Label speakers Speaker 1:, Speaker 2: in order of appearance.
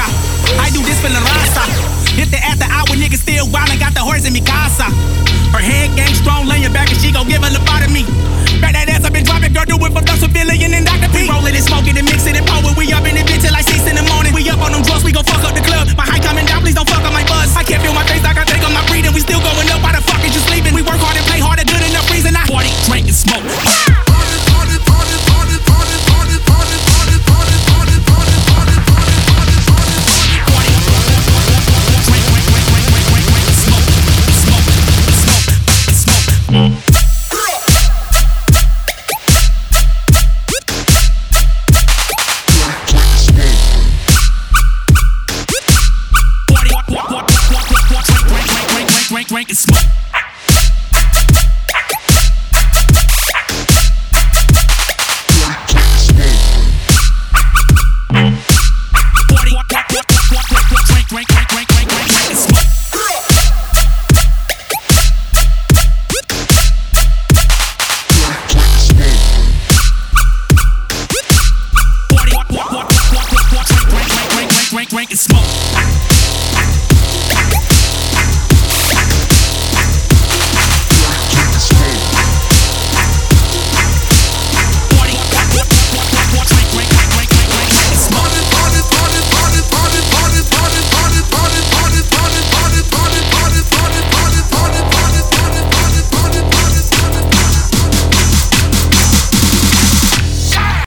Speaker 1: I do this for the Rasta.